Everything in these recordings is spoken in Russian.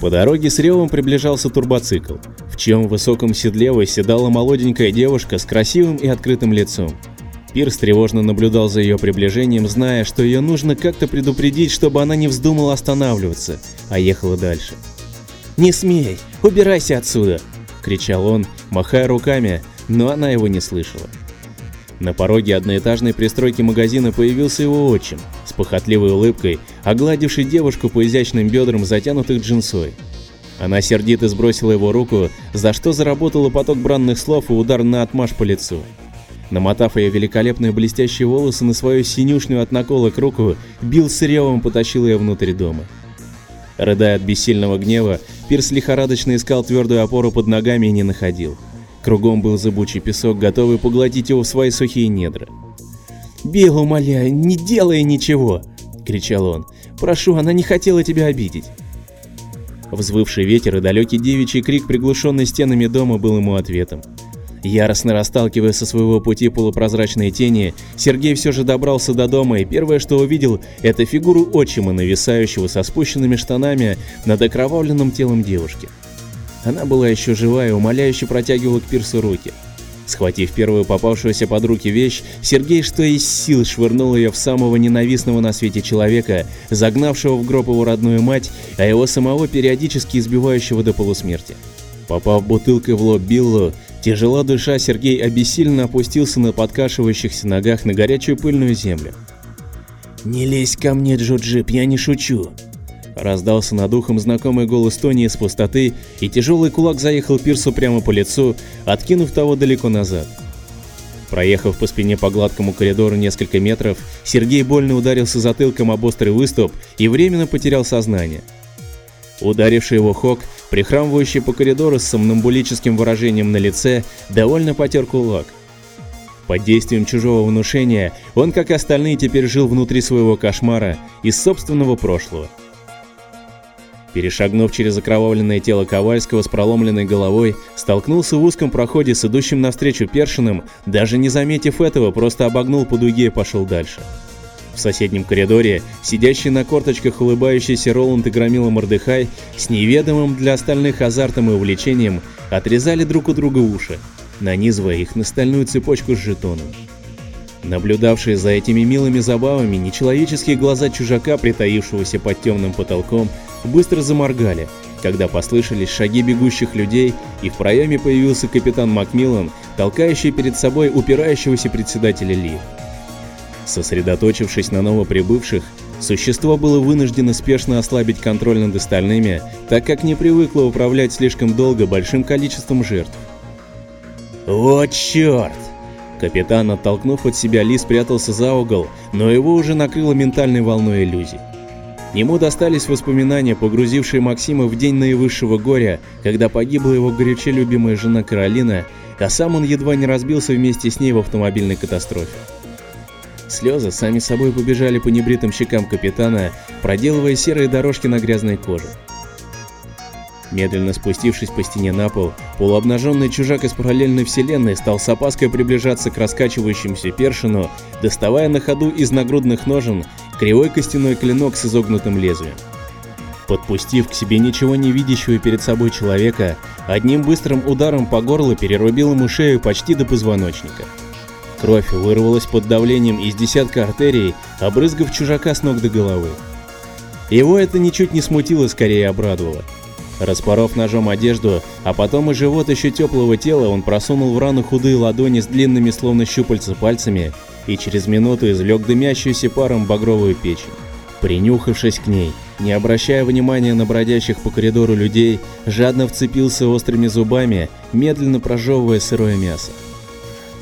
По дороге с ревом приближался турбоцикл, в чем в высоком седле восседала молоденькая девушка с красивым и открытым лицом. Пирс тревожно наблюдал за ее приближением, зная, что ее нужно как-то предупредить, чтобы она не вздумала останавливаться, а ехала дальше. «Не смей! Убирайся отсюда!» — кричал он, махая руками, но она его не слышала. На пороге одноэтажной пристройки магазина появился его отчим, похотливой улыбкой, огладивший девушку по изящным бедрам, затянутых джинсой. Она сердито сбросила его руку, за что заработала поток бранных слов и удар на отмаш по лицу. Намотав ее великолепные блестящие волосы на свою синюшнюю от наколок руку, Билл с ревом потащил ее внутрь дома. Рыдая от бессильного гнева, Пирс лихорадочно искал твердую опору под ногами и не находил. Кругом был зыбучий песок, готовый поглотить его в свои сухие недра. «Билл, умоляю, не делай ничего!» — кричал он. «Прошу, она не хотела тебя обидеть!» Взвывший ветер и далекий девичий крик, приглушенный стенами дома, был ему ответом. Яростно расталкивая со своего пути полупрозрачные тени, Сергей все же добрался до дома и первое, что увидел, это фигуру отчима, нависающего со спущенными штанами над окровавленным телом девушки. Она была еще жива и умоляюще протягивала к пирсу руки. Схватив первую попавшуюся под руки вещь, Сергей что из сил швырнул ее в самого ненавистного на свете человека, загнавшего в гроб его родную мать, а его самого периодически избивающего до полусмерти. Попав бутылкой в лоб Биллу, тяжело душа, Сергей обессиленно опустился на подкашивающихся ногах на горячую пыльную землю. «Не лезь ко мне, Джо-Джип, я не шучу!» Раздался над ухом знакомый голос Тони из пустоты, и тяжелый кулак заехал Пирсу прямо по лицу, откинув того далеко назад. Проехав по спине по гладкому коридору несколько метров, Сергей больно ударился затылком об острый выступ и временно потерял сознание. Ударивший его Хок, прихрамывающий по коридору с сомнамбулическим выражением на лице, довольно потер кулак. Под действием чужого внушения он, как и остальные, теперь жил внутри своего кошмара из собственного прошлого. Перешагнув через окровавленное тело Ковальского с проломленной головой, столкнулся в узком проходе с идущим навстречу Першиным, даже не заметив этого, просто обогнул по дуге и пошел дальше. В соседнем коридоре, сидящий на корточках улыбающийся Роланд и громила Мордыхай, с неведомым для остальных азартом и увлечением, отрезали друг у друга уши, нанизывая их на стальную цепочку с жетоном. Наблюдавшие за этими милыми забавами, нечеловеческие глаза чужака, притаившегося под темным потолком, быстро заморгали, когда послышались шаги бегущих людей, и в проеме появился капитан Макмиллан, толкающий перед собой упирающегося председателя Ли. Сосредоточившись на новоприбывших, существо было вынуждено спешно ослабить контроль над остальными, так как не привыкло управлять слишком долго большим количеством жертв. «Вот черт!» Капитан, оттолкнув от себя Ли, спрятался за угол, но его уже накрыло ментальной волной иллюзий. Ему достались воспоминания, погрузившие Максима в день наивысшего горя, когда погибла его горячо любимая жена Каролина, а сам он едва не разбился вместе с ней в автомобильной катастрофе. Слезы сами собой побежали по небритым щекам капитана, проделывая серые дорожки на грязной коже. Медленно спустившись по стене на пол, полуобнаженный чужак из параллельной вселенной стал с опаской приближаться к раскачивающемуся першину, доставая на ходу из нагрудных ножен кривой костяной клинок с изогнутым лезвием. Подпустив к себе ничего не видящего перед собой человека, одним быстрым ударом по горлу перерубил ему шею почти до позвоночника. Кровь вырвалась под давлением из десятка артерий, обрызгав чужака с ног до головы. Его это ничуть не смутило, скорее обрадовало. Распоров ножом одежду, а потом и живот еще теплого тела, он просунул в рану худые ладони с длинными словно щупальца пальцами и через минуту извлек дымящуюся паром багровую печень. Принюхавшись к ней, не обращая внимания на бродящих по коридору людей, жадно вцепился острыми зубами, медленно прожевывая сырое мясо.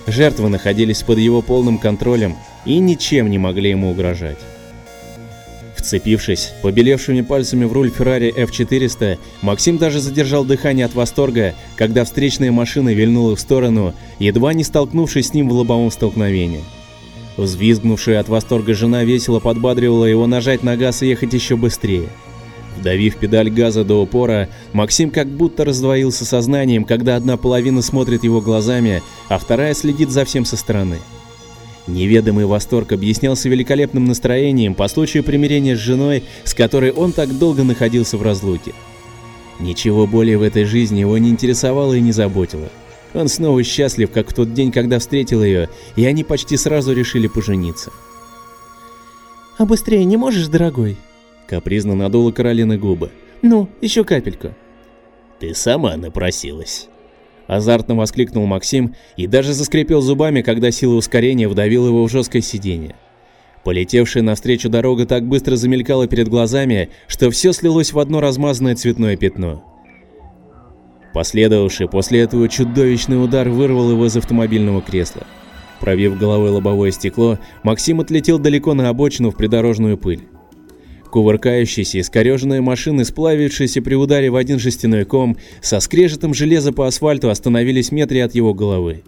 Жертвы находились под его полным контролем и ничем не могли ему угрожать. Вцепившись побелевшими пальцами в руль Ferrari F400, Максим даже задержал дыхание от восторга, когда встречная машина вильнула в сторону, едва не столкнувшись с ним в лобовом столкновении. Взвизгнувшая от восторга жена весело подбадривала его нажать на газ и ехать еще быстрее. Вдавив педаль газа до упора, Максим как будто раздвоился сознанием, когда одна половина смотрит его глазами, а вторая следит за всем со стороны. Неведомый восторг объяснялся великолепным настроением по случаю примирения с женой, с которой он так долго находился в разлуке. Ничего более в этой жизни его не интересовало и не заботило. Он снова счастлив, как в тот день, когда встретил ее, и они почти сразу решили пожениться. «А быстрее не можешь, дорогой?» Капризно надула Каролина губы. «Ну, еще капельку». «Ты сама напросилась». Азартно воскликнул Максим и даже заскрипел зубами, когда сила ускорения вдавила его в жесткое сиденье. Полетевшая навстречу дорога так быстро замелькала перед глазами, что все слилось в одно размазанное цветное пятно. Последовавший после этого чудовищный удар вырвал его из автомобильного кресла. Пробив головой лобовое стекло, Максим отлетел далеко на обочину в придорожную пыль. Кувыркающиеся искореженные машины, сплавившиеся при ударе в один жестяной ком, со скрежетом железа по асфальту остановились метре от его головы.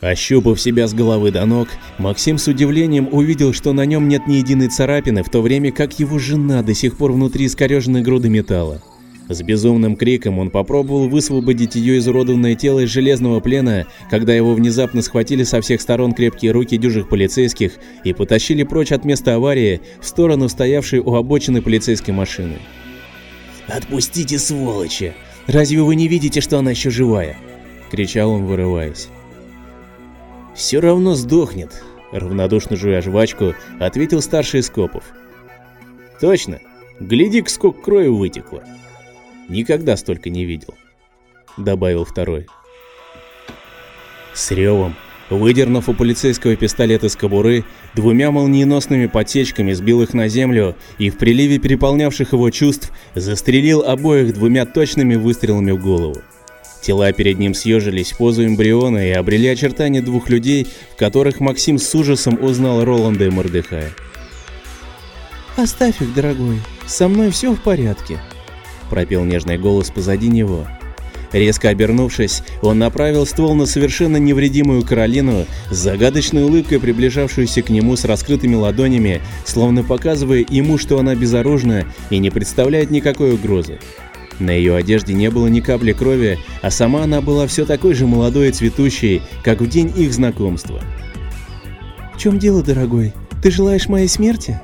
Ощупав себя с головы до ног, Максим с удивлением увидел, что на нем нет ни единой царапины, в то время как его жена до сих пор внутри искореженной груды металла. С безумным криком он попробовал высвободить ее изуродованное тело из железного плена, когда его внезапно схватили со всех сторон крепкие руки дюжих полицейских и потащили прочь от места аварии в сторону стоявшей у обочины полицейской машины. «Отпустите, сволочи! Разве вы не видите, что она еще живая?» — кричал он, вырываясь. «Все равно сдохнет», — равнодушно жуя жвачку, ответил старший Скопов. «Точно. Гляди-ка, сколько крови вытекло». Никогда столько не видел», — добавил второй. С ревом, выдернув у полицейского пистолет из кобуры, двумя молниеносными подсечками сбил их на землю и в приливе переполнявших его чувств застрелил обоих двумя точными выстрелами в голову. Тела перед ним съежились в позу эмбриона и обрели очертания двух людей, в которых Максим с ужасом узнал Роланда и Мордыхая. «Оставь их, дорогой, со мной все в порядке», пропел нежный голос позади него. Резко обернувшись, он направил ствол на совершенно невредимую Каролину с загадочной улыбкой, приближавшуюся к нему с раскрытыми ладонями, словно показывая ему, что она безоружна и не представляет никакой угрозы. На ее одежде не было ни капли крови, а сама она была все такой же молодой и цветущей, как в день их знакомства. «В чем дело, дорогой? Ты желаешь моей смерти?»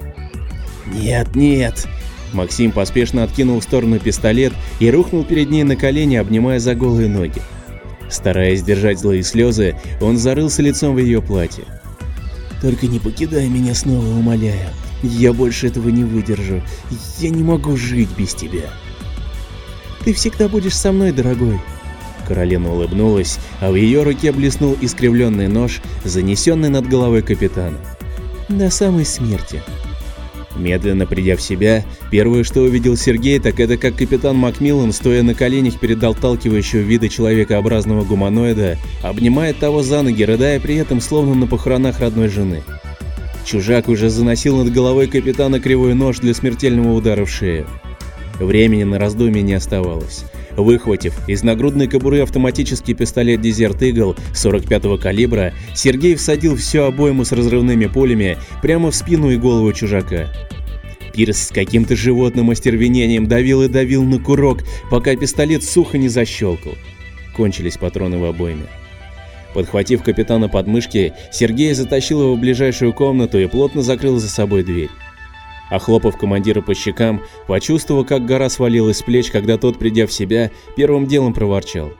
«Нет, нет!» Максим поспешно откинул в сторону пистолет и рухнул перед ней на колени, обнимая за голые ноги. Стараясь сдержать злые слезы, он зарылся лицом в ее платье. «Только не покидай меня снова, умоляю. Я больше этого не выдержу. Я не могу жить без тебя». «Ты всегда будешь со мной, дорогой». Каролина улыбнулась, а в ее руке блеснул искривленный нож, занесенный над головой капитана. «До самой смерти». Медленно придя в себя, первое, что увидел Сергей, так это как капитан Макмиллан, стоя на коленях перед отталкивающего вида человекообразного гуманоида, обнимает того за ноги, рыдая при этом словно на похоронах родной жены. Чужак уже заносил над головой капитана кривой нож для смертельного удара в шею. Времени на раздумье не оставалось. Выхватив из нагрудной кобуры автоматический пистолет Desert Eagle 45-го калибра, Сергей всадил всю обойму с разрывными пулями прямо в спину и голову чужака. Пирс с каким-то животным остервенением давил и давил на курок, пока пистолет сухо не защелкал. Кончились патроны в обойме. Подхватив капитана под мышки, Сергей затащил его в ближайшую комнату и плотно закрыл за собой дверь. Охлопав командира по щекам, почувствовал, как гора свалилась с плеч, когда тот, придя в себя, первым делом проворчал.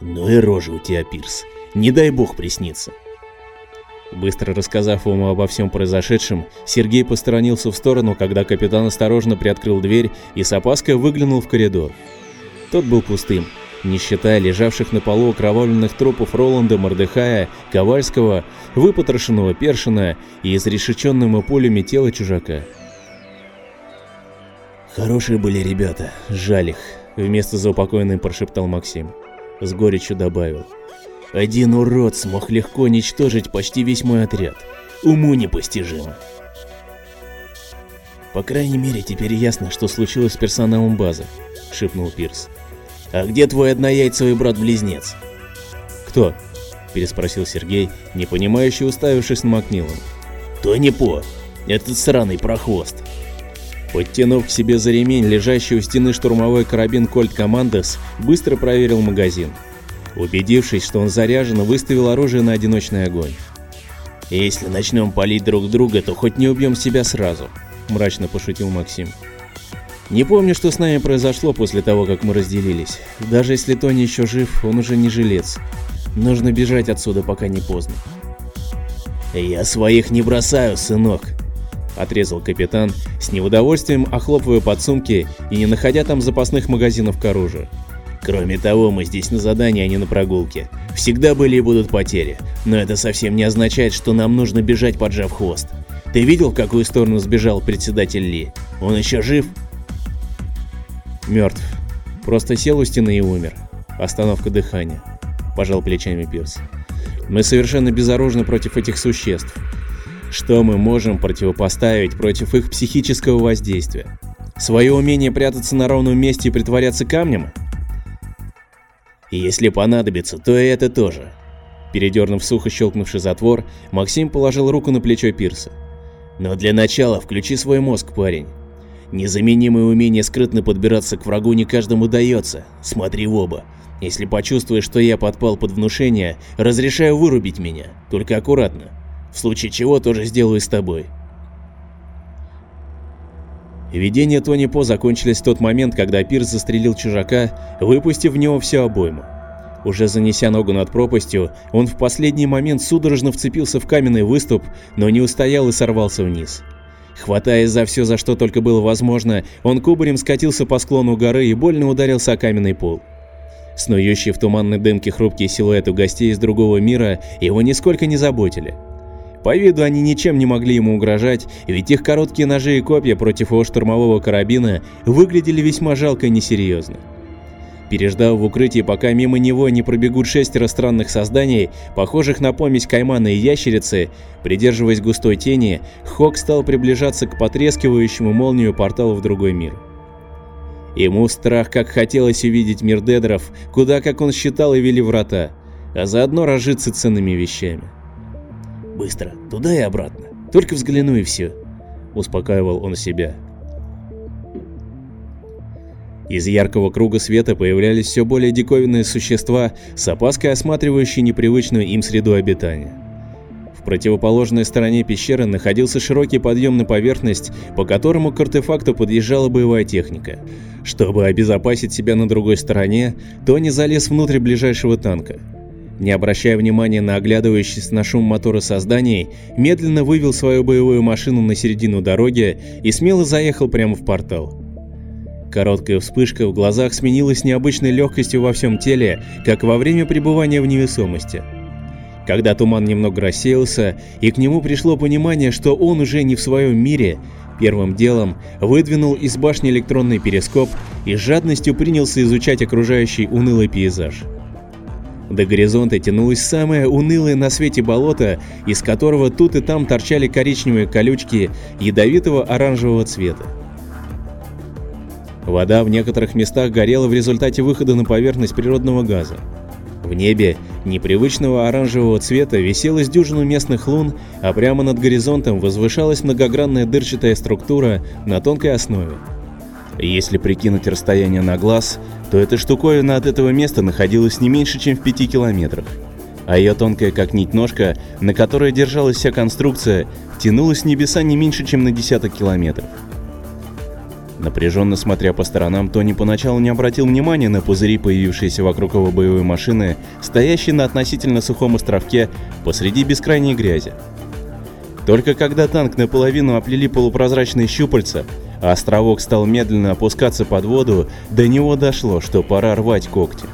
«Ну и рожа у тебя, Пирс. Не дай бог приснится». Быстро рассказав ему обо всем произошедшем, Сергей посторонился в сторону, когда капитан осторожно приоткрыл дверь и с опаской выглянул в коридор. Тот был пустым, не считая лежавших на полу окровавленных трупов Роланда, Мордыхая, Ковальского, выпотрошенного Першина и изрешеченного пулями тела чужака. «Хорошие были ребята, жаль их», — вместо заупокоенным прошептал Максим. С горечью добавил. «Один урод смог легко уничтожить почти весь мой отряд. Уму непостижимо». «По крайней мере, теперь ясно, что случилось с персоналом базы», — шепнул Пирс. «А где твой однояйцевый брат-близнец?» «Кто?» — переспросил Сергей, непонимающе уставившись на Макмиллан. «Тони По, этот сраный прохвост», Подтянув к себе за ремень лежащий у стены штурмовой карабин Кольт Командос, быстро проверил магазин. Убедившись, что он заряжен, выставил оружие на одиночный огонь. «Если начнем палить друг друга, то хоть не убьем себя сразу», – мрачно пошутил Максим. Не помню, что с нами произошло после того, как мы разделились. Даже если Тони еще жив, он уже не жилец. Нужно бежать отсюда, пока не поздно. «Я своих не бросаю, сынок», — отрезал капитан, с неудовольствием охлопывая подсумки и не находя там запасных магазинов к оружию. «Кроме того, мы здесь на задании, а не на прогулке. Всегда были и будут потери, но это совсем не означает, что нам нужно бежать, поджав хвост. Ты видел, в какую сторону сбежал председатель Ли? Он еще жив?» «Мертв. Просто сел у стены и умер. Остановка дыхания», — пожал плечами Пирс. Мы совершенно безоружны против этих существ. Что мы можем противопоставить против их психического воздействия? Свое умение прятаться на ровном месте и притворяться камнем? Если понадобится, то и это тоже. Передернув сухо щелкнувший затвор, Максим положил руку на плечо Пирса. Но для начала включи свой мозг, парень. Незаменимое умение скрытно подбираться к врагу не каждому дается. Смотри в оба. Если почувствуешь, что я подпал под внушение, разрешаю вырубить меня, только аккуратно. В случае чего тоже сделаю с тобой. Видения Тони По закончились в тот момент, когда Пирс застрелил чужака, выпустив в него всю обойму. Уже занеся ногу над пропастью, он в последний момент судорожно вцепился в каменный выступ, но не устоял и сорвался вниз. Хватаясь за все, за что только было возможно, он кубарем скатился по склону горы и больно ударился о каменный пол. Снующие в туманной дымке хрупкие силуэты гостей из другого мира его нисколько не заботили. По виду они ничем не могли ему угрожать, ведь их короткие ножи и копья против его штурмового карабина выглядели весьма жалко и несерьезно. Переждав в укрытии, пока мимо него не пробегут шестеро странных созданий, похожих на помесь каймана и ящерицы, придерживаясь густой тени, Хок стал приближаться к потрескивающему молнию порталу в другой мир. Ему страх как хотелось увидеть мир дедеров, куда, как он считал, и вели врата, а заодно разжиться ценными вещами. «Быстро, туда и обратно, только взгляну и все», — успокаивал он себя. Из яркого круга света появлялись все более диковинные существа, с опаской осматривающие непривычную им среду обитания. В противоположной стороне пещеры находился широкий подъем на поверхность, по которому к артефакту подъезжала боевая техника. Чтобы обезопасить себя на другой стороне, Тони залез внутрь ближайшего танка. Не обращая внимания на оглядывающийся на шум мотора созданий, медленно вывел свою боевую машину на середину дороги и смело заехал прямо в портал. Короткая вспышка в глазах сменилась необычной легкостью во всем теле, как во время пребывания в невесомости. Когда туман немного рассеялся, и к нему пришло понимание, что он уже не в своем мире, первым делом выдвинул из башни электронный перископ и с жадностью принялся изучать окружающий унылый пейзаж. До горизонта тянулось самое унылое на свете болото, из которого тут и там торчали коричневые колючки ядовитого оранжевого цвета. Вода в некоторых местах горела в результате выхода на поверхность природного газа. В небе непривычного оранжевого цвета виселась дюжина местных лун, а прямо над горизонтом возвышалась многогранная дырчатая структура на тонкой основе. Если прикинуть расстояние на глаз, то эта штуковина от этого места находилась не меньше, чем в 5 километрах. А ее тонкая как нить ножка, на которой держалась вся конструкция, тянулась с небеса не меньше, чем на десяток километров. Напряженно смотря по сторонам, Тони поначалу не обратил внимания на пузыри, появившиеся вокруг его боевой машины, стоящей на относительно сухом островке посреди бескрайней грязи. Только когда танк наполовину оплели полупрозрачные щупальца, островок стал медленно опускаться под воду, до него дошло, что пора рвать когти.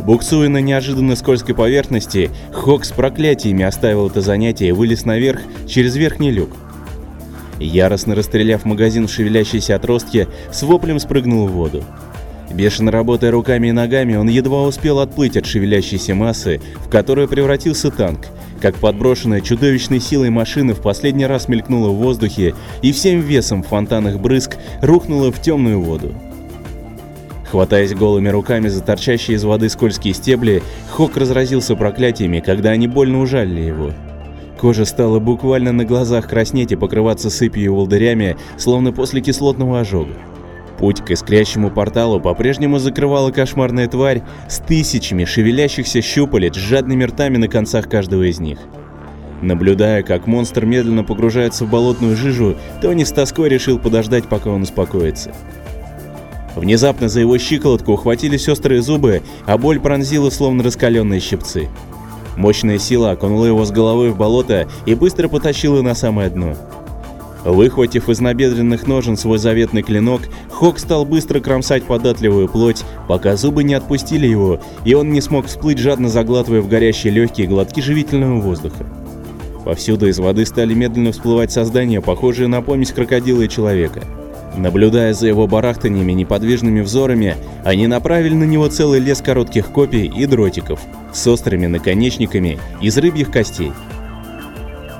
Буксуя на неожиданно скользкой поверхности, Хок с проклятиями оставил это занятие и вылез наверх через верхний люк. Яростно расстреляв магазин в шевелящиеся отростки, с воплем спрыгнул в воду. Бешено работая руками и ногами, он едва успел отплыть от шевелящейся массы, в которую превратился танк, как подброшенная чудовищной силой машина в последний раз мелькнула в воздухе и всем весом в фонтанах брызг рухнула в темную воду. Хватаясь голыми руками за торчащие из воды скользкие стебли, Хок разразился проклятиями, когда они больно ужалили его. Кожа стала буквально на глазах краснеть и покрываться сыпью и волдырями, словно после кислотного ожога. Путь к искрящему порталу по-прежнему закрывала кошмарная тварь с тысячами шевелящихся щупалец с жадными ртами на концах каждого из них. Наблюдая, как монстр медленно погружается в болотную жижу, Тони с тоской решил подождать, пока он успокоится. Внезапно за его щиколотку ухватились острые зубы, а боль пронзила словно раскаленные щипцы. Мощная сила окунула его с головы в болото и быстро потащила на самое дно. Выхватив из набедренных ножен свой заветный клинок, Хок стал быстро кромсать податливую плоть, пока зубы не отпустили его, и он не смог всплыть, жадно заглатывая в горящие легкие глотки живительного воздуха. Повсюду из воды стали медленно всплывать создания, похожие на помесь крокодила и человека. Наблюдая за его барахтаниями неподвижными взорами, они направили на него целый лес коротких копий и дротиков с острыми наконечниками из рыбьих костей.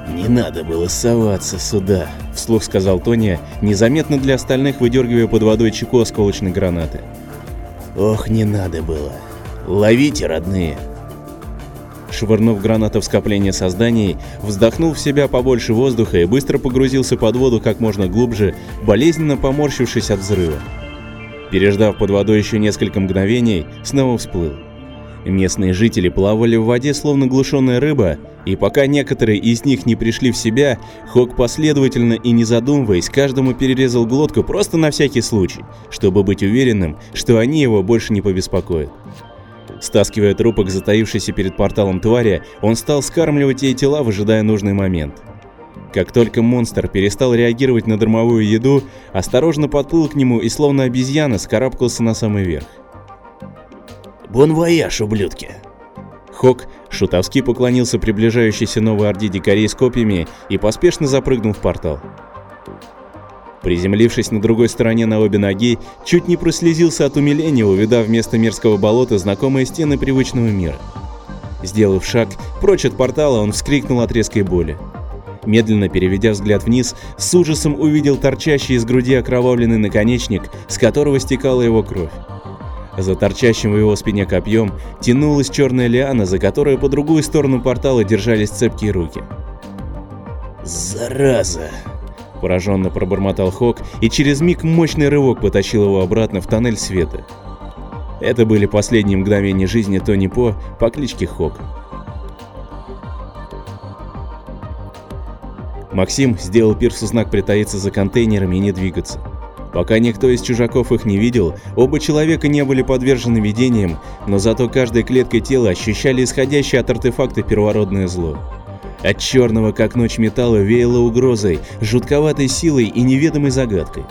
«Не надо было соваться сюда», — вслух сказал Тони, незаметно для остальных выдергивая под водой чеку осколочной гранаты. «Ох, не надо было. Ловите, родные!» Швырнув гранату в скопление созданий, вздохнул в себя побольше воздуха и быстро погрузился под воду как можно глубже, болезненно поморщившись от взрыва. Переждав под водой еще несколько мгновений, снова всплыл. Местные жители плавали в воде, словно глушенная рыба, и пока некоторые из них не пришли в себя, Хок последовательно и не задумываясь, каждому перерезал глотку просто на всякий случай, чтобы быть уверенным, что они его больше не побеспокоят. Стаскивая трупы к затаившейся перед порталом твари, он стал скармливать ей тела, выжидая нужный момент. Как только монстр перестал реагировать на дармовую еду, осторожно подплыл к нему и словно обезьяна скарабкался на самый верх. «Бон вояж, ублюдки!» Хок шутовски поклонился приближающейся новой орде дикарей с копьями и поспешно запрыгнул в портал. Приземлившись на другой стороне на обе ноги, чуть не прослезился от умиления, увидав вместо мерзкого болота знакомые стены привычного мира. Сделав шаг прочь от портала, он вскрикнул от резкой боли. Медленно переведя взгляд вниз, с ужасом увидел торчащий из груди окровавленный наконечник, с которого стекала его кровь. За торчащим в его спине копьем тянулась черная лиана, за которой по другую сторону портала держались цепкие руки. «Зараза!» – пораженно пробормотал Хок, и через миг мощный рывок потащил его обратно в тоннель света. Это были последние мгновения жизни Тони По по кличке Хок. Максим сделал Пирсу знак притаиться за контейнерами и не двигаться. Пока никто из чужаков их не видел, оба человека не были подвержены видениям, но зато каждой клеткой тела ощущали исходящее от артефакта первородное зло. От черного, как ночь металла, веяло угрозой, жутковатой силой и неведомой загадкой.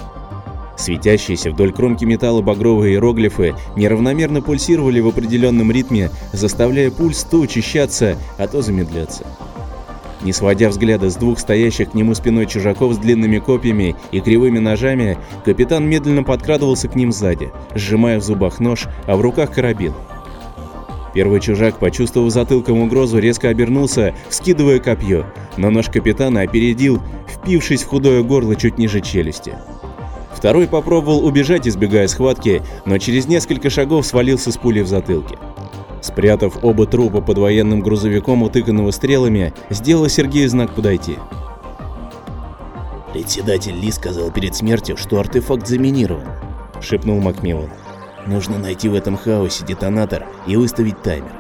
Светящиеся вдоль кромки металла багровые иероглифы неравномерно пульсировали в определенном ритме, заставляя пульс то учащаться, а то замедляться. Не сводя взгляда с двух стоящих к нему спиной чужаков с длинными копьями и кривыми ножами, капитан медленно подкрадывался к ним сзади, сжимая в зубах нож, а в руках карабин. Первый чужак, почувствовав затылком угрозу, резко обернулся, вскидывая копье, но нож капитана опередил, впившись в худое горло чуть ниже челюсти. Второй попробовал убежать, избегая схватки, но через несколько шагов свалился с пулей в затылке. Спрятав оба трупа под военным грузовиком, утыканного стрелами, сделал Сергею знак подойти. «Председатель Ли сказал перед смертью, что артефакт заминирован», — шепнул Макмиллан. «Нужно найти в этом хаосе детонатор и выставить таймер.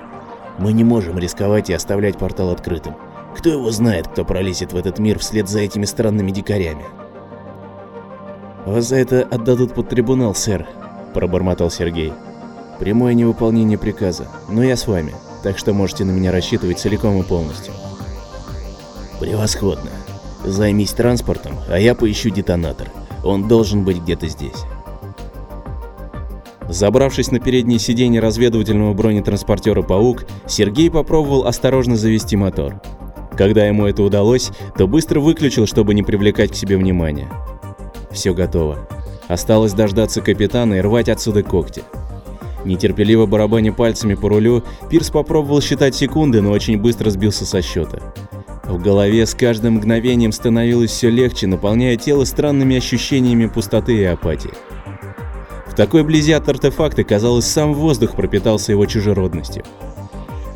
Мы не можем рисковать и оставлять портал открытым. Кто его знает, кто пролезет в этот мир вслед за этими странными дикарями?» «Вас за это отдадут под трибунал, сэр», — пробормотал Сергей. Прямое невыполнение приказа, но я с вами, так что можете на меня рассчитывать целиком и полностью. Превосходно. Займись транспортом, а я поищу детонатор. Он должен быть где-то здесь. Забравшись на переднее сиденье разведывательного бронетранспортера «Паук», Сергей попробовал осторожно завести мотор. Когда ему это удалось, то быстро выключил, чтобы не привлекать к себе внимания. Все готово. Осталось дождаться капитана и рвать отсюда когти. Нетерпеливо барабаня пальцами по рулю, Пирс попробовал считать секунды, но очень быстро сбился со счета. В голове с каждым мгновением становилось все легче, наполняя тело странными ощущениями пустоты и апатии. В такой близи от артефакта, казалось, сам воздух пропитался его чужеродностью.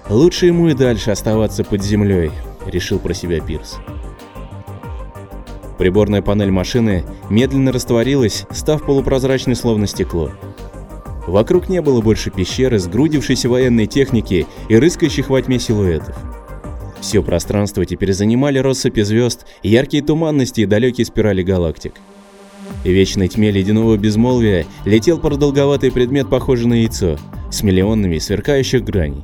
Лучше ему и дальше оставаться под землей, решил про себя Пирс. Приборная панель машины медленно растворилась, став полупрозрачной словно стекло. Вокруг не было больше пещеры, сгрудившейся военной техники и рыскающих во тьме силуэтов. Все пространство теперь занимали россыпи звезд, яркие туманности и далекие спирали галактик. В вечной тьме ледяного безмолвия летел продолговатый предмет, похожий на яйцо, с миллионами сверкающих граней.